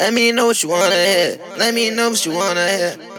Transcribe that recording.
Let me know what you wanna hear. Let me know what you wanna hear.